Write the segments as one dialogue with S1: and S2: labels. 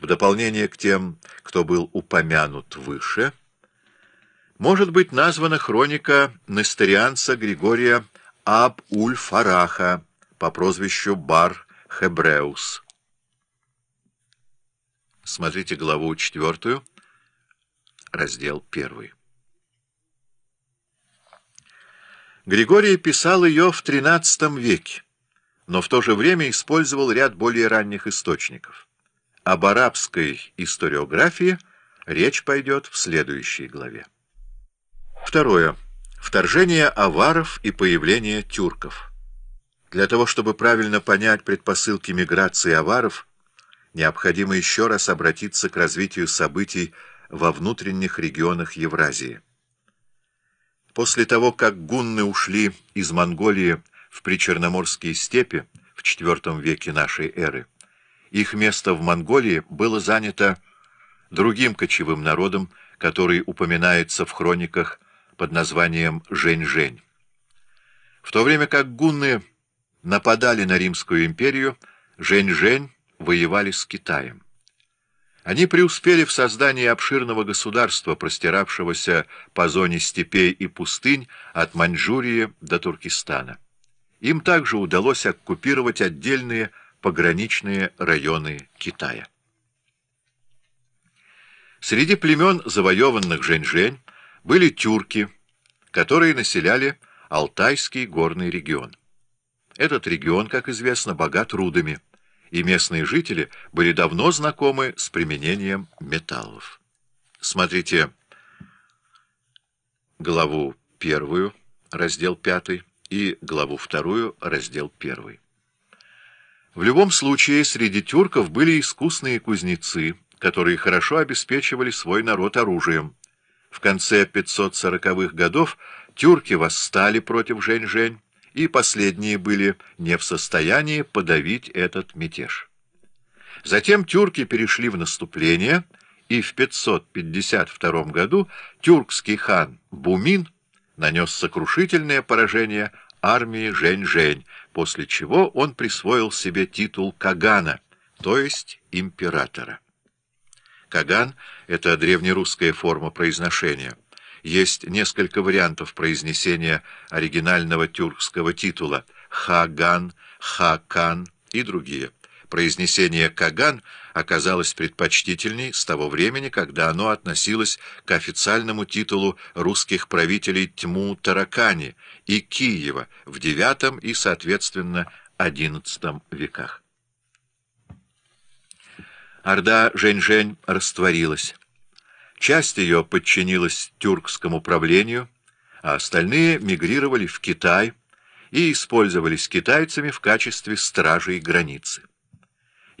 S1: в дополнение к тем, кто был упомянут выше, может быть названа хроника несторианца Григория Аб-Уль-Фараха по прозвищу Бар Хебреус. Смотрите главу четвертую, раздел первый. Григорий писал ее в XIII веке, но в то же время использовал ряд более ранних источников. Об арабской историографии речь пойдет в следующей главе. Второе. Вторжение аваров и появление тюрков. Для того, чтобы правильно понять предпосылки миграции аваров, необходимо еще раз обратиться к развитию событий во внутренних регионах Евразии. После того, как гунны ушли из Монголии в причерноморские степи в IV веке нашей эры, их место в Монголии было занято другим кочевым народом, который упоминается в хрониках под названием Жень-Жень. В то время как гунны нападали на Римскую империю, Жень-Жень воевали с Китаем. Они преуспели в создании обширного государства, простиравшегося по зоне степей и пустынь от Маньчжурии до Туркестана. Им также удалось оккупировать отдельные пограничные районы Китая. Среди племен, завоеванных Жень-Жень, были тюрки, которые населяли Алтайский горный регион. Этот регион, как известно, богат рудами и местные жители были давно знакомы с применением металлов. Смотрите главу первую, раздел пятый, и главу вторую, раздел первый. В любом случае, среди тюрков были искусные кузнецы, которые хорошо обеспечивали свой народ оружием. В конце 540-х годов тюрки восстали против Жень-Жень, и последние были не в состоянии подавить этот мятеж. Затем тюрки перешли в наступление, и в 552 году тюркский хан Бумин нанес сокрушительное поражение армии Жень-Жень, после чего он присвоил себе титул Кагана, то есть императора. Каган — это древнерусская форма произношения — есть несколько вариантов произнесения оригинального тюркского титула «Хаган», «Хакан» и другие. Произнесение «Каган» оказалось предпочтительней с того времени, когда оно относилось к официальному титулу русских правителей Тьму Таракани и Киева в IX и, соответственно, XI веках. Орда Жень-Жень растворилась. Часть ее подчинилась тюркскому правлению, а остальные мигрировали в Китай и использовались китайцами в качестве стражей границы.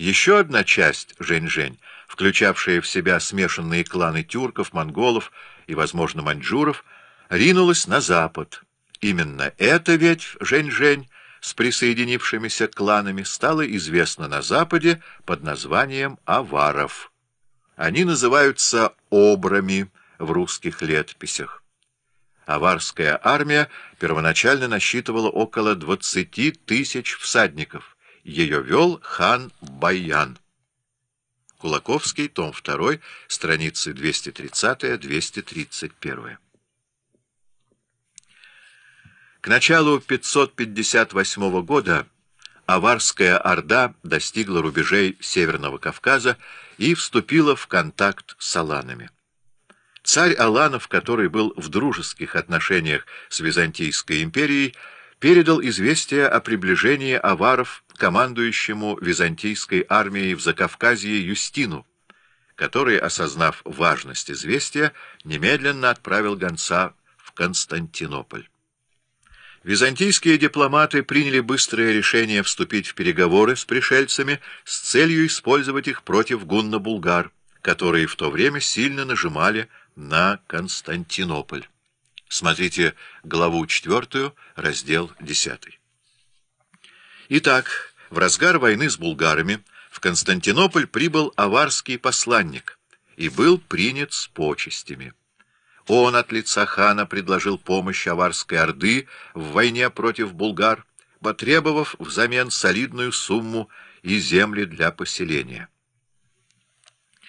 S1: Еще одна часть Жень-Жень, включавшая в себя смешанные кланы тюрков, монголов и, возможно, маньчжуров, ринулась на запад. Именно эта ветвь Жень-Жень с присоединившимися кланами стала известна на западе под названием аваров. Они называются обрами в русских летописях. Аварская армия первоначально насчитывала около 20 тысяч всадников. Ее вел хан Баян. Кулаковский, том 2, страницы 230-231. К началу 558 года Аварская Орда достигла рубежей Северного Кавказа и вступила в контакт с аланами. Царь Аланов, который был в дружеских отношениях с Византийской империей, передал известие о приближении аваров командующему Византийской армией в Закавказье Юстину, который, осознав важность известия, немедленно отправил гонца в Константинополь. Византийские дипломаты приняли быстрое решение вступить в переговоры с пришельцами с целью использовать их против гунно-булгар, которые в то время сильно нажимали на Константинополь. Смотрите главу 4, раздел 10. Итак, в разгар войны с булгарами в Константинополь прибыл аварский посланник и был принят с почестями. Он от лица хана предложил помощь Аварской Орды в войне против булгар, потребовав взамен солидную сумму и земли для поселения.